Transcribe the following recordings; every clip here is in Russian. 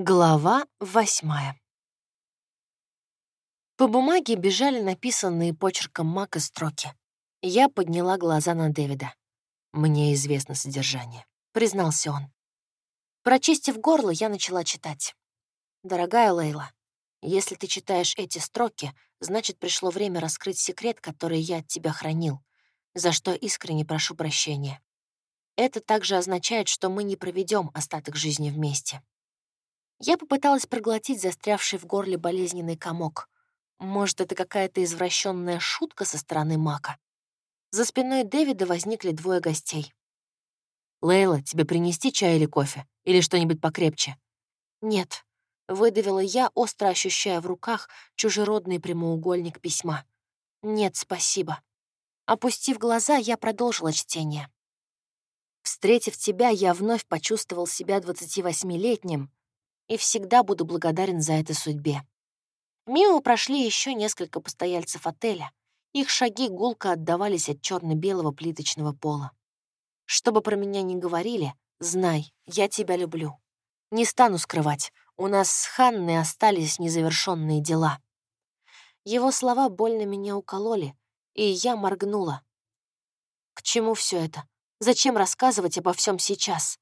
Глава восьмая. По бумаге бежали написанные почерком Мака строки. Я подняла глаза на Дэвида. «Мне известно содержание», — признался он. Прочистив горло, я начала читать. «Дорогая Лейла, если ты читаешь эти строки, значит, пришло время раскрыть секрет, который я от тебя хранил, за что искренне прошу прощения. Это также означает, что мы не проведем остаток жизни вместе. Я попыталась проглотить застрявший в горле болезненный комок. Может, это какая-то извращенная шутка со стороны Мака? За спиной Дэвида возникли двое гостей. «Лейла, тебе принести чай или кофе? Или что-нибудь покрепче?» «Нет», — выдавила я, остро ощущая в руках чужеродный прямоугольник письма. «Нет, спасибо». Опустив глаза, я продолжила чтение. Встретив тебя, я вновь почувствовал себя 28-летним, и всегда буду благодарен за это судьбе. Мимо прошли еще несколько постояльцев отеля. Их шаги гулко отдавались от черно белого плиточного пола. Что бы про меня ни говорили, знай, я тебя люблю. Не стану скрывать, у нас с Ханной остались незавершенные дела. Его слова больно меня укололи, и я моргнула. К чему все это? Зачем рассказывать обо всем сейчас?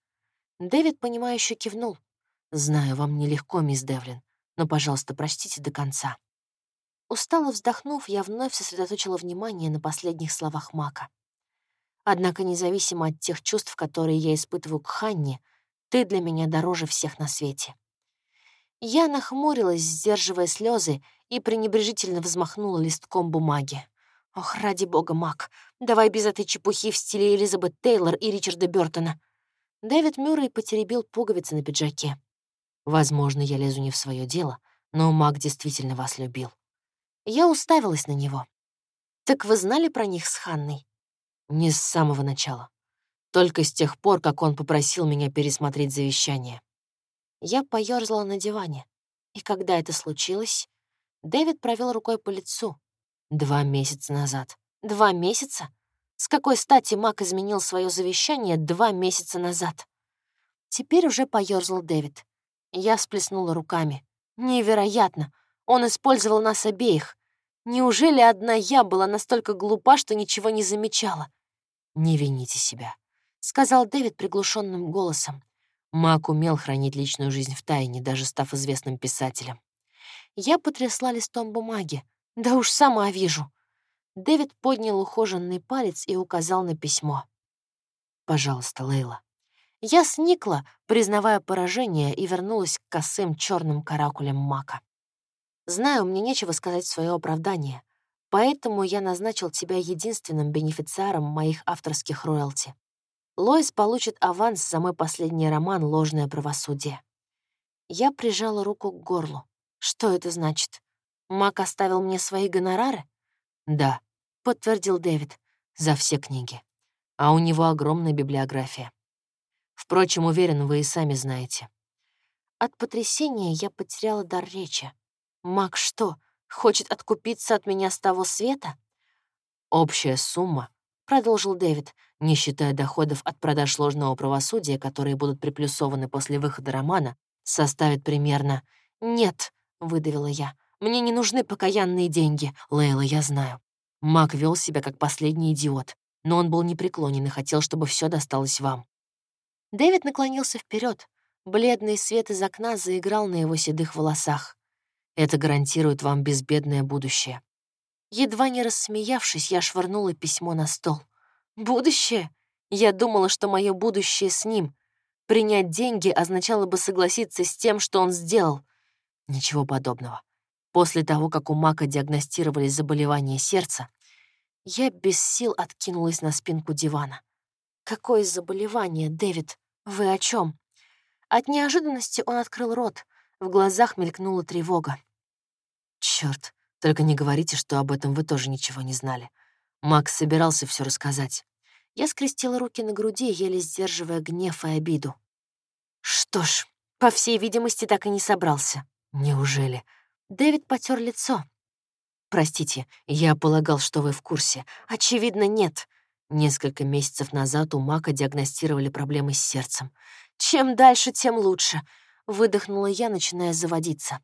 Дэвид, понимающе кивнул. «Знаю, вам нелегко, мисс Девлин, но, пожалуйста, простите до конца». Устало вздохнув, я вновь сосредоточила внимание на последних словах Мака. Однако, независимо от тех чувств, которые я испытываю к Ханне, ты для меня дороже всех на свете. Я нахмурилась, сдерживая слезы, и пренебрежительно взмахнула листком бумаги. «Ох, ради бога, Мак, давай без этой чепухи в стиле Элизабет Тейлор и Ричарда Бёртона». Дэвид Мюррей потеребил пуговицы на пиджаке. Возможно, я лезу не в свое дело, но маг действительно вас любил. Я уставилась на него. Так вы знали про них с Ханной? Не с самого начала. Только с тех пор, как он попросил меня пересмотреть завещание. Я поёрзала на диване. И когда это случилось, Дэвид провел рукой по лицу. Два месяца назад. Два месяца? С какой стати Мак изменил свое завещание два месяца назад? Теперь уже поёрзал Дэвид. Я всплеснула руками. Невероятно! Он использовал нас обеих. Неужели одна я была настолько глупа, что ничего не замечала? «Не вините себя», — сказал Дэвид приглушенным голосом. Мак умел хранить личную жизнь в тайне, даже став известным писателем. Я потрясла листом бумаги. Да уж сама вижу. Дэвид поднял ухоженный палец и указал на письмо. «Пожалуйста, Лейла, я сникла, признавая поражение, и вернулась к косым черным каракулям мака. Знаю, мне нечего сказать в свое оправдание, поэтому я назначил тебя единственным бенефициаром моих авторских роялти. Лоис получит аванс за мой последний роман «Ложное правосудие». Я прижала руку к горлу. Что это значит? Мак оставил мне свои гонорары? Да, подтвердил Дэвид, за все книги. А у него огромная библиография. Впрочем, уверен, вы и сами знаете. От потрясения я потеряла дар речи. Мак что, хочет откупиться от меня с того света? Общая сумма, продолжил Дэвид, не считая доходов от продаж ложного правосудия, которые будут приплюсованы после выхода романа, составит примерно... «Нет», — выдавила я, — «мне не нужны покаянные деньги, Лейла, я знаю». Мак вел себя как последний идиот, но он был непреклонен и хотел, чтобы все досталось вам. Дэвид наклонился вперед. Бледный свет из окна заиграл на его седых волосах. Это гарантирует вам безбедное будущее. Едва не рассмеявшись, я швырнула письмо на стол. Будущее? Я думала, что мое будущее с ним. Принять деньги означало бы согласиться с тем, что он сделал. Ничего подобного. После того, как у Мака диагностировали заболевание сердца, я без сил откинулась на спинку дивана. Какое заболевание, Дэвид? «Вы о чем? От неожиданности он открыл рот. В глазах мелькнула тревога. Черт, только не говорите, что об этом вы тоже ничего не знали. Макс собирался все рассказать. Я скрестила руки на груди, еле сдерживая гнев и обиду. Что ж, по всей видимости, так и не собрался. Неужели? Дэвид потер лицо. Простите, я полагал, что вы в курсе. Очевидно, нет. Несколько месяцев назад у Мака диагностировали проблемы с сердцем. Чем дальше, тем лучше. Выдохнула я, начиная заводиться.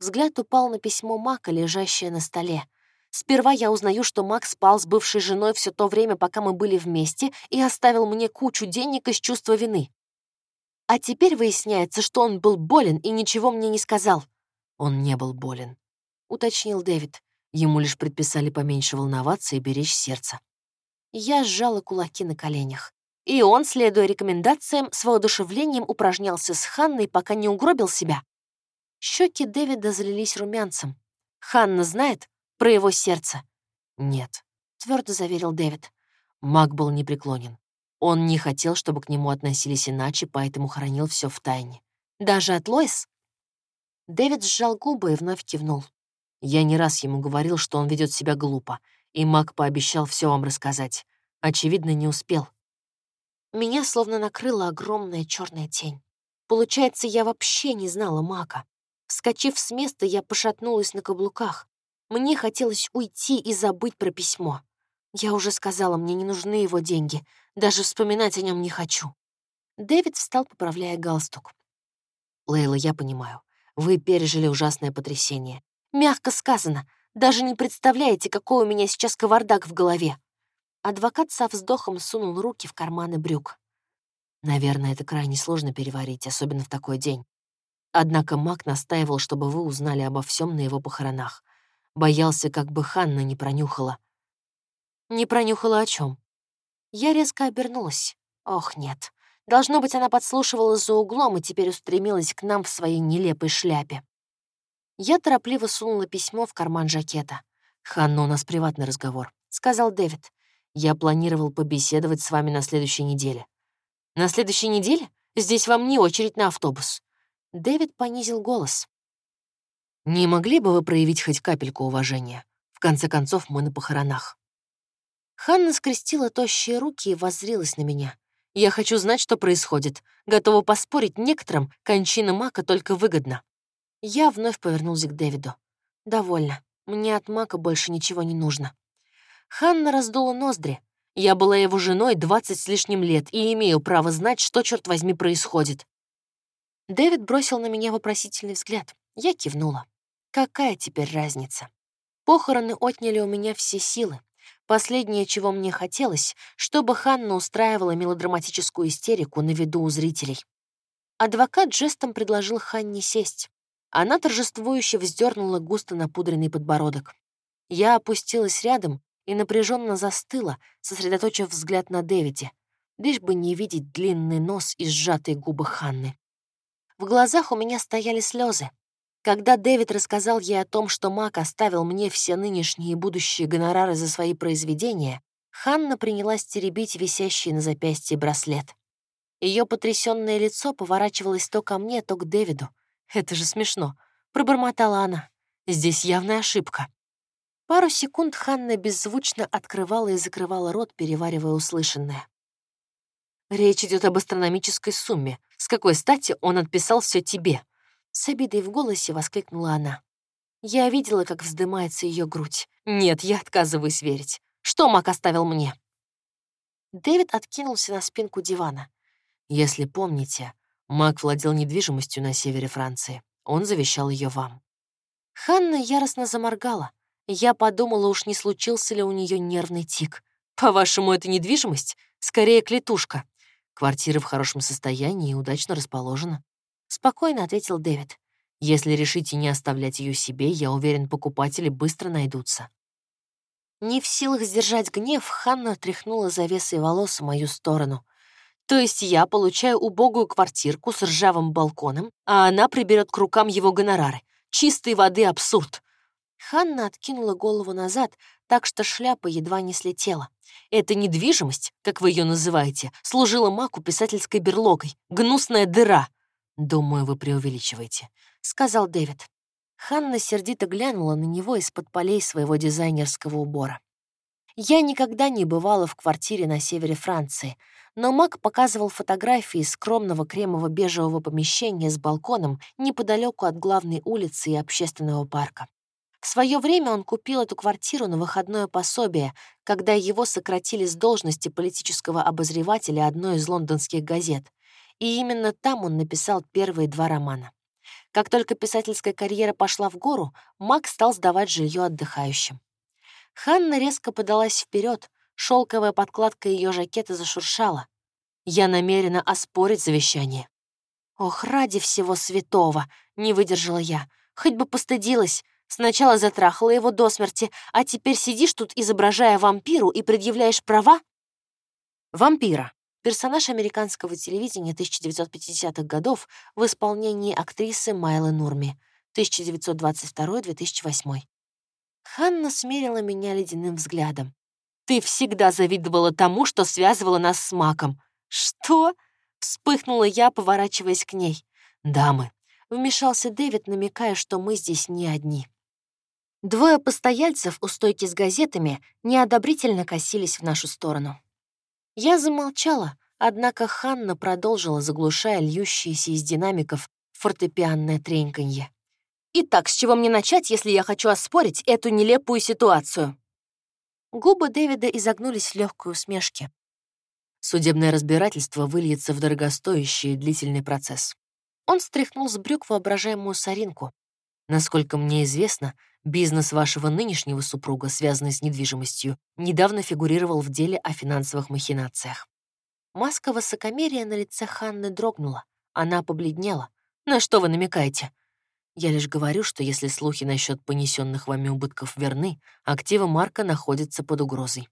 Взгляд упал на письмо Мака, лежащее на столе. Сперва я узнаю, что Мак спал с бывшей женой все то время, пока мы были вместе, и оставил мне кучу денег из чувства вины. А теперь выясняется, что он был болен и ничего мне не сказал. Он не был болен, — уточнил Дэвид. Ему лишь предписали поменьше волноваться и беречь сердце. Я сжала кулаки на коленях. И он, следуя рекомендациям, с воодушевлением упражнялся с Ханной, пока не угробил себя. Щеки Дэвида залились румянцем. «Ханна знает про его сердце?» «Нет», — твердо заверил Дэвид. Маг был непреклонен. Он не хотел, чтобы к нему относились иначе, поэтому хранил все в тайне. «Даже от Лоис?» Дэвид сжал губы и вновь кивнул. Я не раз ему говорил, что он ведет себя глупо, и маг пообещал все вам рассказать. Очевидно, не успел. Меня словно накрыла огромная черная тень. Получается, я вообще не знала мака. Вскочив с места, я пошатнулась на каблуках. Мне хотелось уйти и забыть про письмо. Я уже сказала, мне не нужны его деньги. Даже вспоминать о нем не хочу. Дэвид встал, поправляя галстук. «Лейла, я понимаю. Вы пережили ужасное потрясение. Мягко сказано. Даже не представляете, какой у меня сейчас кавардак в голове. Адвокат со вздохом сунул руки в карманы брюк. Наверное, это крайне сложно переварить, особенно в такой день. Однако Мак настаивал, чтобы вы узнали обо всем на его похоронах. Боялся, как бы Ханна не пронюхала. Не пронюхала о чем? Я резко обернулась. Ох, нет. Должно быть, она подслушивала за углом и теперь устремилась к нам в своей нелепой шляпе. Я торопливо сунула письмо в карман жакета. «Ханна, у нас приватный разговор», — сказал Дэвид. «Я планировал побеседовать с вами на следующей неделе». «На следующей неделе? Здесь вам не очередь на автобус». Дэвид понизил голос. «Не могли бы вы проявить хоть капельку уважения? В конце концов, мы на похоронах». Ханна скрестила тощие руки и воззрилась на меня. «Я хочу знать, что происходит. Готова поспорить, некоторым кончина Мака только выгодна». Я вновь повернулся к Дэвиду. «Довольно. Мне от Мака больше ничего не нужно». Ханна раздула ноздри. Я была его женой двадцать с лишним лет и имею право знать, что, черт возьми, происходит. Дэвид бросил на меня вопросительный взгляд. Я кивнула. Какая теперь разница? Похороны отняли у меня все силы. Последнее, чего мне хотелось, чтобы Ханна устраивала мелодраматическую истерику на виду у зрителей. Адвокат жестом предложил Ханне сесть. Она торжествующе вздернула густо напудренный подбородок. Я опустилась рядом и напряженно застыла, сосредоточив взгляд на Дэвиде, лишь бы не видеть длинный нос и сжатые губы Ханны. В глазах у меня стояли слезы. Когда Дэвид рассказал ей о том, что Мак оставил мне все нынешние и будущие гонорары за свои произведения, Ханна принялась теребить висящий на запястье браслет. Ее потрясенное лицо поворачивалось то ко мне, то к Дэвиду, «Это же смешно», — пробормотала она. «Здесь явная ошибка». Пару секунд Ханна беззвучно открывала и закрывала рот, переваривая услышанное. «Речь идет об астрономической сумме. С какой стати он отписал все тебе?» С обидой в голосе воскликнула она. Я видела, как вздымается ее грудь. «Нет, я отказываюсь верить. Что Мак оставил мне?» Дэвид откинулся на спинку дивана. «Если помните, Мак владел недвижимостью на севере Франции. Он завещал ее вам. Ханна яростно заморгала. Я подумала, уж не случился ли у нее нервный тик. По-вашему, это недвижимость? Скорее, клетушка. Квартира в хорошем состоянии и удачно расположена. Спокойно ответил Дэвид. Если решите не оставлять ее себе, я уверен, покупатели быстро найдутся. Не в силах сдержать гнев, Ханна тряхнула завесой волос в мою сторону. То есть я получаю убогую квартирку с ржавым балконом, а она приберет к рукам его гонорары. Чистой воды абсурд. Ханна откинула голову назад, так что шляпа едва не слетела. Эта недвижимость, как вы ее называете, служила Маку писательской берлогой. Гнусная дыра. «Думаю, вы преувеличиваете», — сказал Дэвид. Ханна сердито глянула на него из-под полей своего дизайнерского убора. Я никогда не бывала в квартире на севере Франции, но Мак показывал фотографии скромного кремово-бежевого помещения с балконом неподалеку от главной улицы и общественного парка. В свое время он купил эту квартиру на выходное пособие, когда его сократили с должности политического обозревателя одной из лондонских газет. и именно там он написал первые два романа. Как только писательская карьера пошла в гору, Мак стал сдавать жилье отдыхающим. Ханна резко подалась вперед, шелковая подкладка ее жакета зашуршала. Я намерена оспорить завещание. «Ох, ради всего святого!» — не выдержала я. «Хоть бы постыдилась. Сначала затрахала его до смерти, а теперь сидишь тут, изображая вампиру, и предъявляешь права?» Вампира. Персонаж американского телевидения 1950-х годов в исполнении актрисы Майлы Нурми, 1922-2008. Ханна смерила меня ледяным взглядом. «Ты всегда завидовала тому, что связывала нас с Маком». «Что?» — вспыхнула я, поворачиваясь к ней. «Дамы», — вмешался Дэвид, намекая, что мы здесь не одни. Двое постояльцев у стойки с газетами неодобрительно косились в нашу сторону. Я замолчала, однако Ханна продолжила, заглушая льющиеся из динамиков фортепианное треньканье. «Итак, с чего мне начать, если я хочу оспорить эту нелепую ситуацию?» Губы Дэвида изогнулись в легкой усмешке. Судебное разбирательство выльется в дорогостоящий и длительный процесс. Он стряхнул с брюк воображаемую соринку. Насколько мне известно, бизнес вашего нынешнего супруга, связанный с недвижимостью, недавно фигурировал в деле о финансовых махинациях. Маска высокомерия на лице Ханны дрогнула. Она побледнела. «На что вы намекаете?» Я лишь говорю, что если слухи насчет понесенных вами убытков верны, активы Марка находятся под угрозой.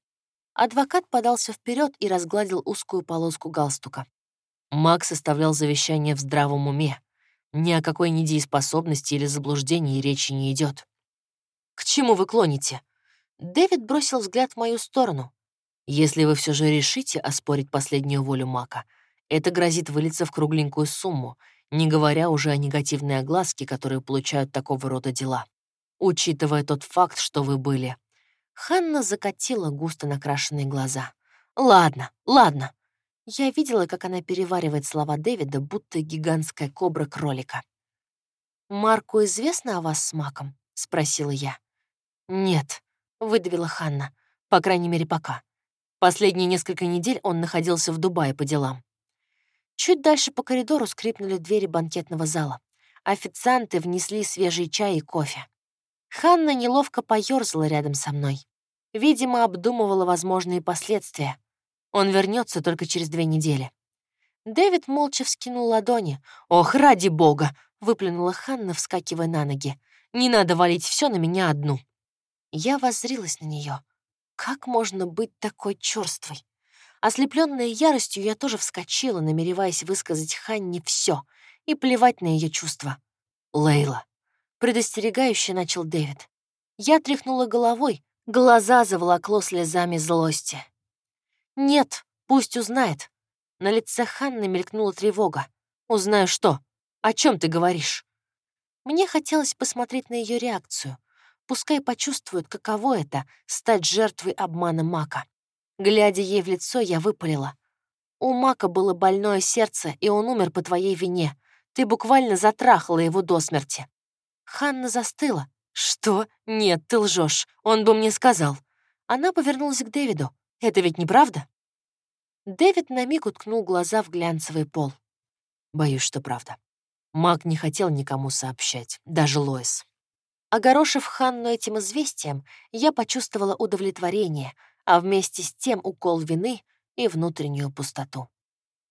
Адвокат подался вперед и разгладил узкую полоску галстука. Макс составлял завещание в здравом уме. Ни о какой недееспособности или заблуждении речи не идет. «К чему вы клоните?» Дэвид бросил взгляд в мою сторону. «Если вы все же решите оспорить последнюю волю Мака, это грозит вылиться в кругленькую сумму, не говоря уже о негативной огласке, которую получают такого рода дела. Учитывая тот факт, что вы были. Ханна закатила густо накрашенные глаза. «Ладно, ладно». Я видела, как она переваривает слова Дэвида, будто гигантская кобра кролика. «Марку известно о вас с Маком?» — спросила я. «Нет», — выдавила Ханна. «По крайней мере, пока. Последние несколько недель он находился в Дубае по делам. Чуть дальше по коридору скрипнули двери банкетного зала. Официанты внесли свежий чай и кофе. Ханна неловко поёрзала рядом со мной. Видимо, обдумывала возможные последствия. Он вернется только через две недели. Дэвид молча вскинул ладони. «Ох, ради бога!» — выплюнула Ханна, вскакивая на ноги. «Не надо валить все на меня одну». Я воззрилась на нее. Как можно быть такой черствой? Ослепленная яростью, я тоже вскочила, намереваясь высказать Ханне все и плевать на ее чувства. «Лейла», — предостерегающе начал Дэвид. Я тряхнула головой, глаза заволокло слезами злости. «Нет, пусть узнает». На лице Ханны мелькнула тревога. «Узнаю что? О чем ты говоришь?» Мне хотелось посмотреть на ее реакцию. Пускай почувствует, каково это — стать жертвой обмана Мака. Глядя ей в лицо, я выпалила. «У Мака было больное сердце, и он умер по твоей вине. Ты буквально затрахала его до смерти». Ханна застыла. «Что? Нет, ты лжешь. Он бы мне сказал». Она повернулась к Дэвиду. «Это ведь неправда?» Дэвид на миг уткнул глаза в глянцевый пол. «Боюсь, что правда. Мак не хотел никому сообщать, даже Лоис». Огорошив Ханну этим известием, я почувствовала удовлетворение — а вместе с тем укол вины и внутреннюю пустоту.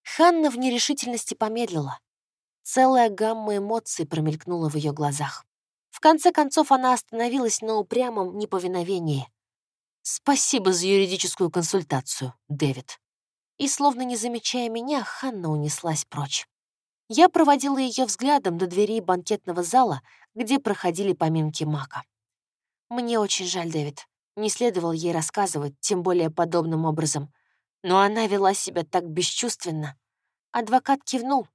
Ханна в нерешительности помедлила. Целая гамма эмоций промелькнула в ее глазах. В конце концов она остановилась на упрямом неповиновении. «Спасибо за юридическую консультацию, Дэвид». И, словно не замечая меня, Ханна унеслась прочь. Я проводила ее взглядом до дверей банкетного зала, где проходили поминки Мака. «Мне очень жаль, Дэвид. Не следовало ей рассказывать, тем более подобным образом. Но она вела себя так бесчувственно. Адвокат кивнул.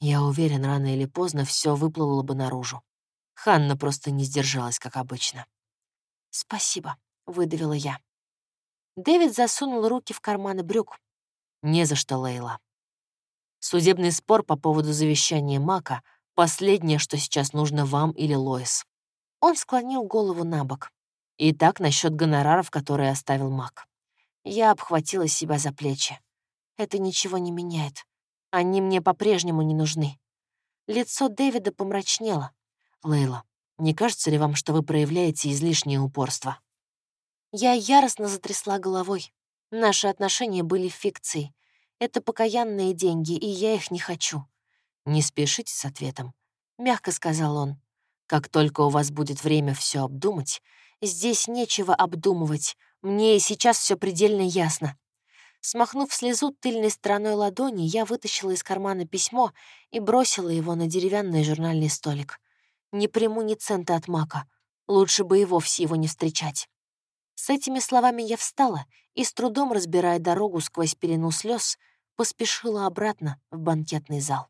Я уверен, рано или поздно все выплыло бы наружу. Ханна просто не сдержалась, как обычно. «Спасибо», — выдавила я. Дэвид засунул руки в карманы брюк. «Не за что, Лейла. Судебный спор по поводу завещания Мака — последнее, что сейчас нужно вам или Лоис». Он склонил голову на бок. И так насчет гонораров, которые оставил Мак. Я обхватила себя за плечи. Это ничего не меняет. Они мне по-прежнему не нужны. Лицо Дэвида помрачнело. Лейла, не кажется ли вам, что вы проявляете излишнее упорство? Я яростно затрясла головой. Наши отношения были фикцией. Это покаянные деньги, и я их не хочу. Не спешите с ответом. Мягко сказал он. Как только у вас будет время все обдумать, здесь нечего обдумывать. Мне и сейчас все предельно ясно. Смахнув слезу тыльной стороной ладони, я вытащила из кармана письмо и бросила его на деревянный журнальный столик. Не приму ни цента от мака. Лучше бы и вовсе его не встречать. С этими словами я встала и, с трудом разбирая дорогу сквозь пелену слез, поспешила обратно в банкетный зал.